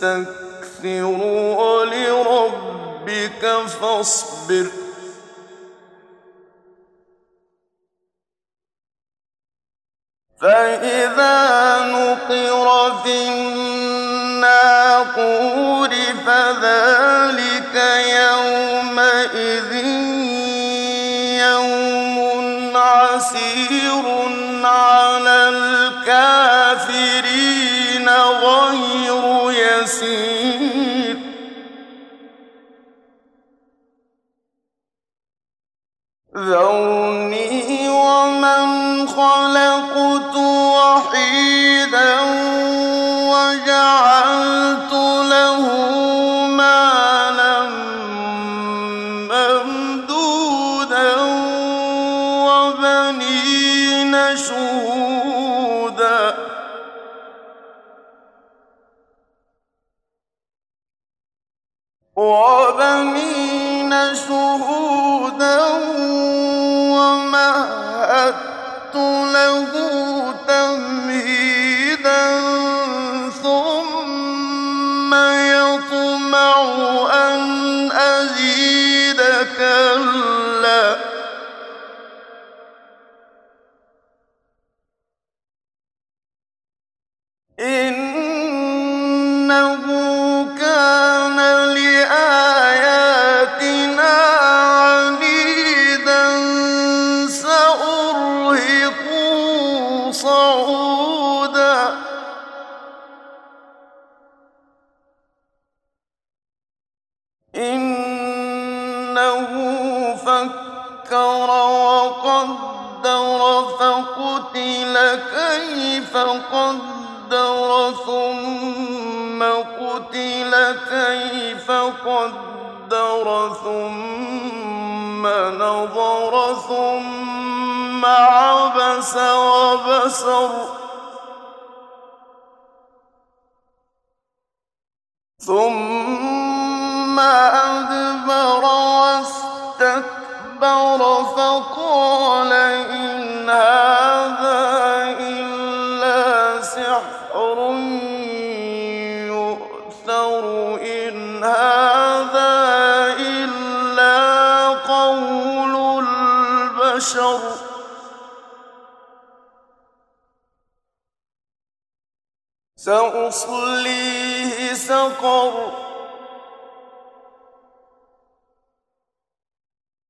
تستكثر ولربك فاصبر فإذا نقر في الناقور فذلك ذرني وقدر فقتل كيف قدر ثم قتل كيف قدر ثم نظر ثم عبس وبسر ثم أدبر واستكبر فقال إن هذا إلا سحر يؤثر إن هذا إلا قول البشر. سأصليه سقر.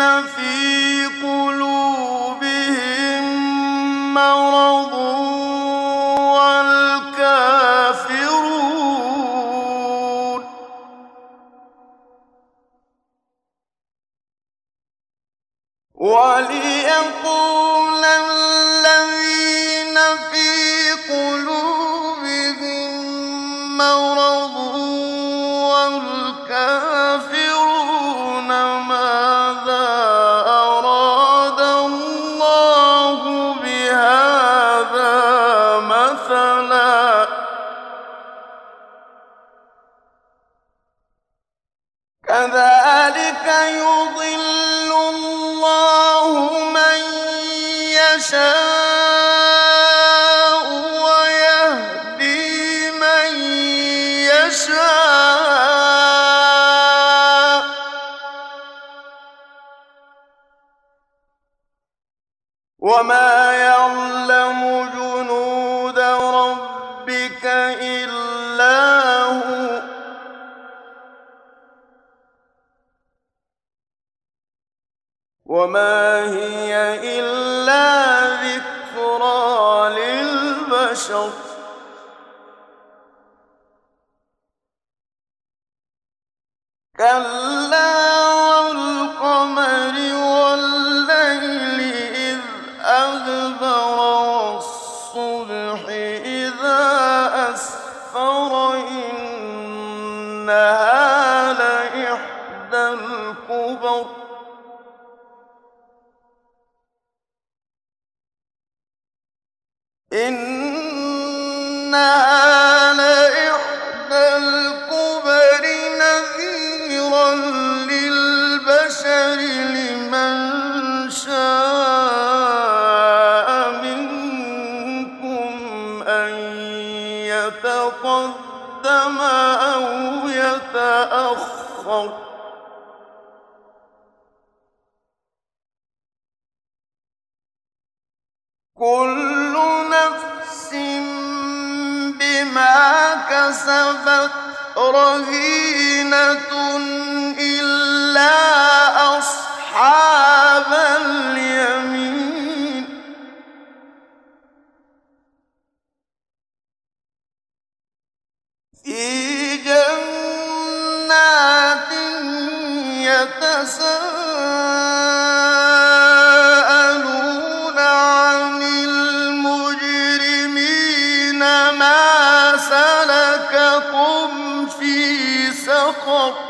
في قلوبهم مرض كذلك يضل الله من يشاء ويهدي من يشاء. وما يعلم جنود وما هي إلا ذكرى للبشر. كلا إنها لإحدى الكبر نذيرا للبشر لمن شاء منكم أن يتقدم أو يتأخر. كل نفس بما كسبت رهينة الأرض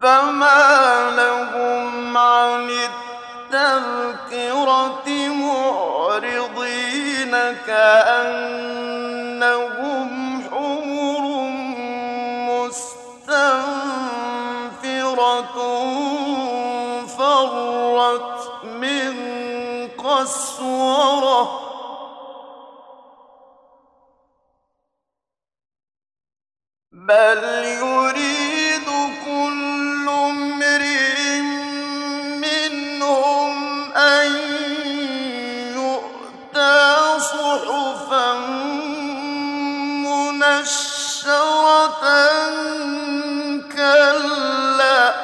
فما لهم عن التذكرة معرضين كأنهم حمر مستنفرة فرت من قسورة بل يريد كل منهم أن يؤتى صحفا منشرة كلا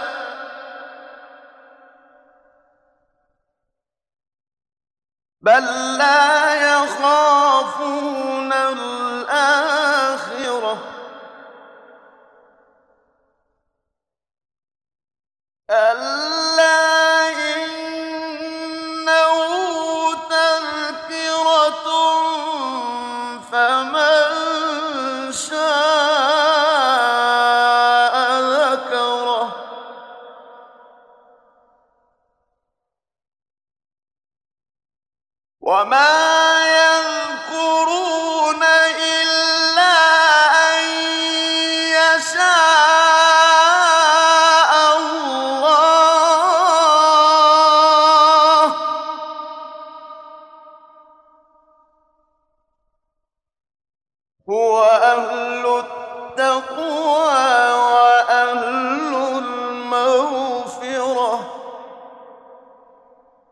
بل لا